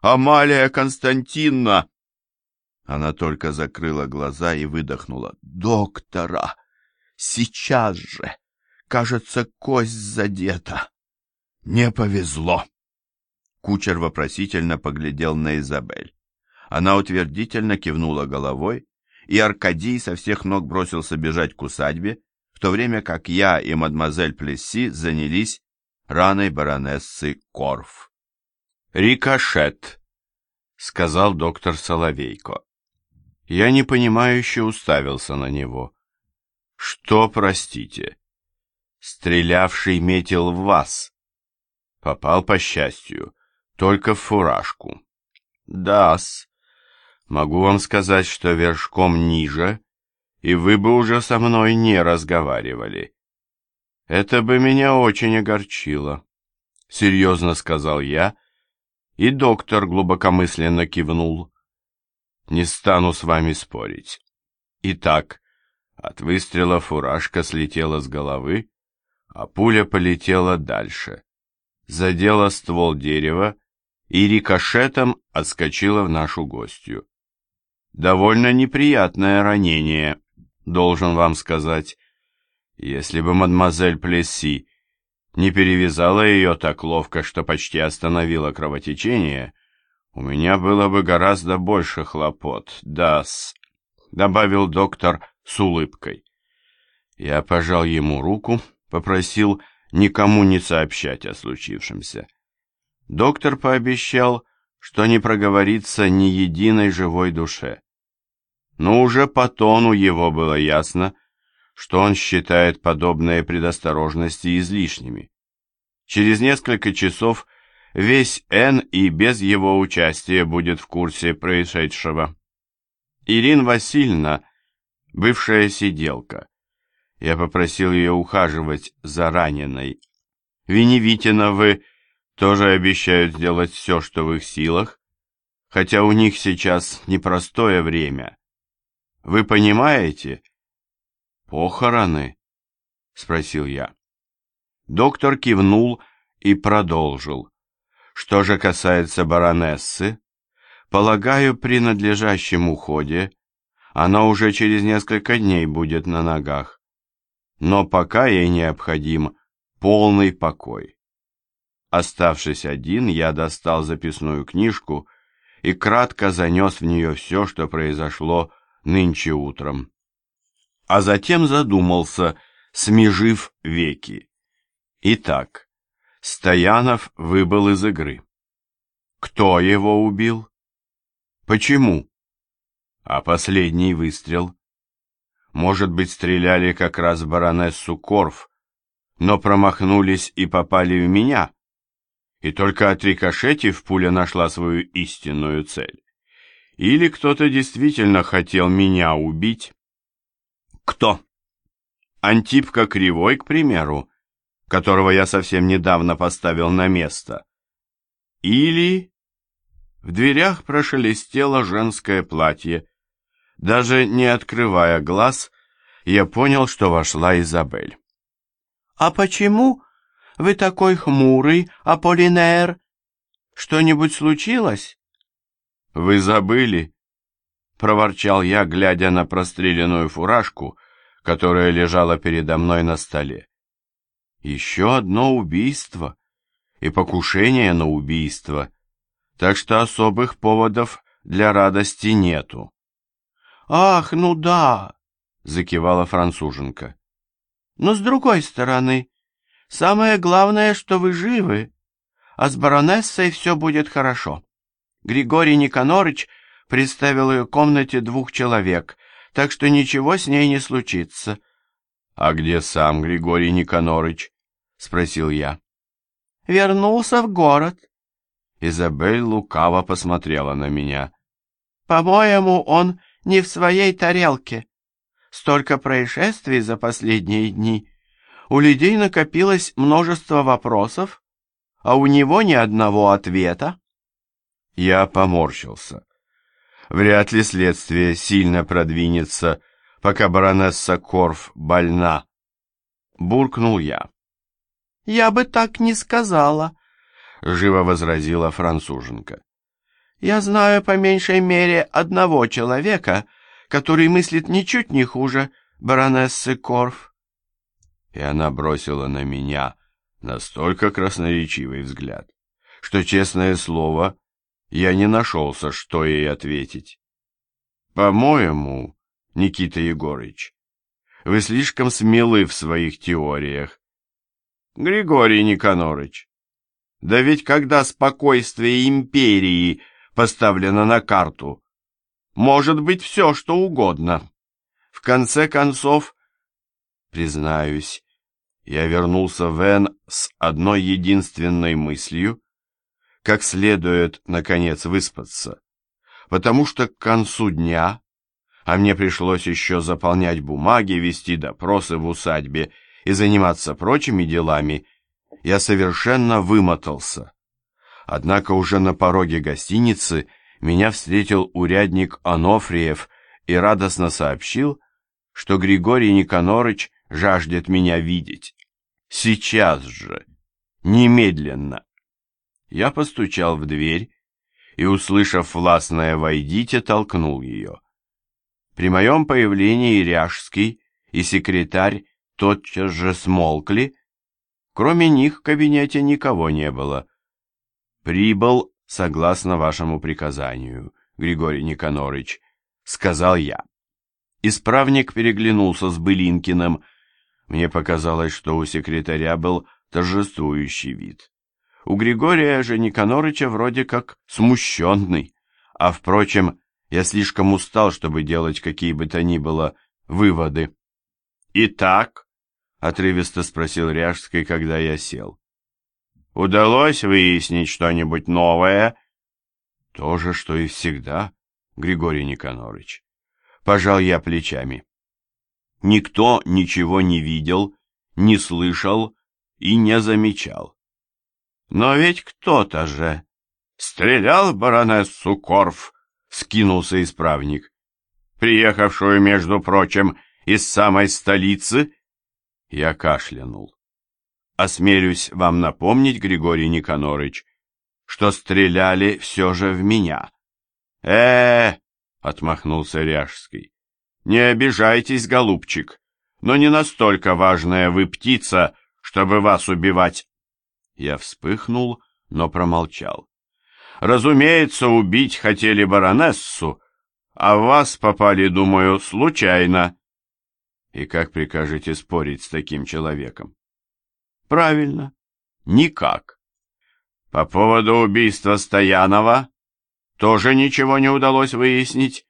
Амалия Константиновна!» Она только закрыла глаза и выдохнула. «Доктора! Сейчас же! Кажется, кость задета. Не повезло!» Кучер вопросительно поглядел на Изабель. Она утвердительно кивнула головой, и Аркадий со всех ног бросился бежать к усадьбе, в то время как я и мадемуазель Плесси занялись раной баронессы Корф. «Рикошет», — сказал доктор Соловейко. Я непонимающе уставился на него. «Что, простите?» «Стрелявший метил в вас». Попал, по счастью, только в фуражку. «Да-с», Могу вам сказать, что вершком ниже, и вы бы уже со мной не разговаривали. Это бы меня очень огорчило, — серьезно сказал я, и доктор глубокомысленно кивнул. Не стану с вами спорить. Итак, от выстрела фуражка слетела с головы, а пуля полетела дальше. Задела ствол дерева и рикошетом отскочила в нашу гостью. Довольно неприятное ранение, должен вам сказать. Если бы мадемуазель Плесси не перевязала ее так ловко, что почти остановила кровотечение, у меня было бы гораздо больше хлопот, да-с, добавил доктор с улыбкой. Я пожал ему руку, попросил никому не сообщать о случившемся. Доктор пообещал, что не проговорится ни единой живой душе. Но уже по тону его было ясно, что он считает подобные предосторожности излишними. Через несколько часов весь Н и без его участия будет в курсе происшедшего. Ирина Васильевна, бывшая сиделка. Я попросил ее ухаживать за раненой. Веневитиновы тоже обещают сделать все, что в их силах, хотя у них сейчас непростое время. Вы понимаете? Похороны? Спросил я. Доктор кивнул и продолжил. Что же касается баронессы, полагаю, при надлежащем уходе она уже через несколько дней будет на ногах. Но пока ей необходим полный покой. Оставшись один, я достал записную книжку и кратко занес в нее все, что произошло нынче утром. А затем задумался, смежив веки. Итак, Стоянов выбыл из игры. Кто его убил? Почему? А последний выстрел? Может быть, стреляли как раз баронессу Корф, но промахнулись и попали в меня? и только отрикошетив, пуля нашла свою истинную цель. Или кто-то действительно хотел меня убить? Кто? Антипка Кривой, к примеру, которого я совсем недавно поставил на место. Или... В дверях прошелестело женское платье. Даже не открывая глаз, я понял, что вошла Изабель. «А почему вы такой хмурый, Аполлинер. Что-нибудь случилось?» «Вы забыли?» — проворчал я, глядя на простреленную фуражку, которая лежала передо мной на столе. «Еще одно убийство и покушение на убийство, так что особых поводов для радости нету». «Ах, ну да!» — закивала француженка. «Но с другой стороны, Самое главное, что вы живы, а с баронессой все будет хорошо. Григорий Никонорыч представил ее комнате двух человек, так что ничего с ней не случится. — А где сам Григорий Никонорыч? — спросил я. — Вернулся в город. Изабель лукаво посмотрела на меня. — По-моему, он не в своей тарелке. Столько происшествий за последние дни — у людей накопилось множество вопросов, а у него ни одного ответа. Я поморщился. Вряд ли следствие сильно продвинется, пока баронесса Корф больна. Буркнул я. «Я бы так не сказала», — живо возразила француженка. Я знаю по меньшей мере одного человека, который мыслит ничуть не хуже баронессы Корф. И она бросила на меня настолько красноречивый взгляд, что, честное слово, я не нашелся, что ей ответить. По-моему, Никита Егорыч, вы слишком смелы в своих теориях. Григорий Никонорыч, да ведь когда спокойствие империи поставлено на карту, может быть все, что угодно. В конце концов, признаюсь, я вернулся в Эн с одной единственной мыслью, как следует, наконец, выспаться, потому что к концу дня, а мне пришлось еще заполнять бумаги, вести допросы в усадьбе и заниматься прочими делами, я совершенно вымотался. Однако уже на пороге гостиницы меня встретил урядник Анофриев и радостно сообщил, что Григорий Никонорыч жаждет меня видеть. Сейчас же, немедленно. Я постучал в дверь и, услышав властное «войдите», толкнул ее. При моем появлении Ряжский и секретарь тотчас же смолкли, кроме них в кабинете никого не было. «Прибыл согласно вашему приказанию, Григорий Никонорыч», — сказал я. Исправник переглянулся с Былинкиным. Мне показалось, что у секретаря был торжествующий вид. У Григория же Никонорыча вроде как смущенный. А, впрочем, я слишком устал, чтобы делать какие бы то ни было выводы. «Итак?» — отрывисто спросил Ряжский, когда я сел. «Удалось выяснить что-нибудь новое?» «То же, что и всегда, Григорий Никонорыч». Пожал я плечами. Никто ничего не видел, не слышал и не замечал. Но ведь кто-то же стрелял в баронессу Корф, скинулся исправник, приехавшую, между прочим, из самой столицы. Я кашлянул. Осмелюсь вам напомнить, Григорий Никонорыч, что стреляли все же в меня. э, -э отмахнулся Ряжский. Не обижайтесь, голубчик, но не настолько важная вы птица, чтобы вас убивать. Я вспыхнул, но промолчал. Разумеется, убить хотели баронессу, а вас попали, думаю, случайно. И как прикажете спорить с таким человеком? Правильно, никак. По поводу убийства Стоянова тоже ничего не удалось выяснить?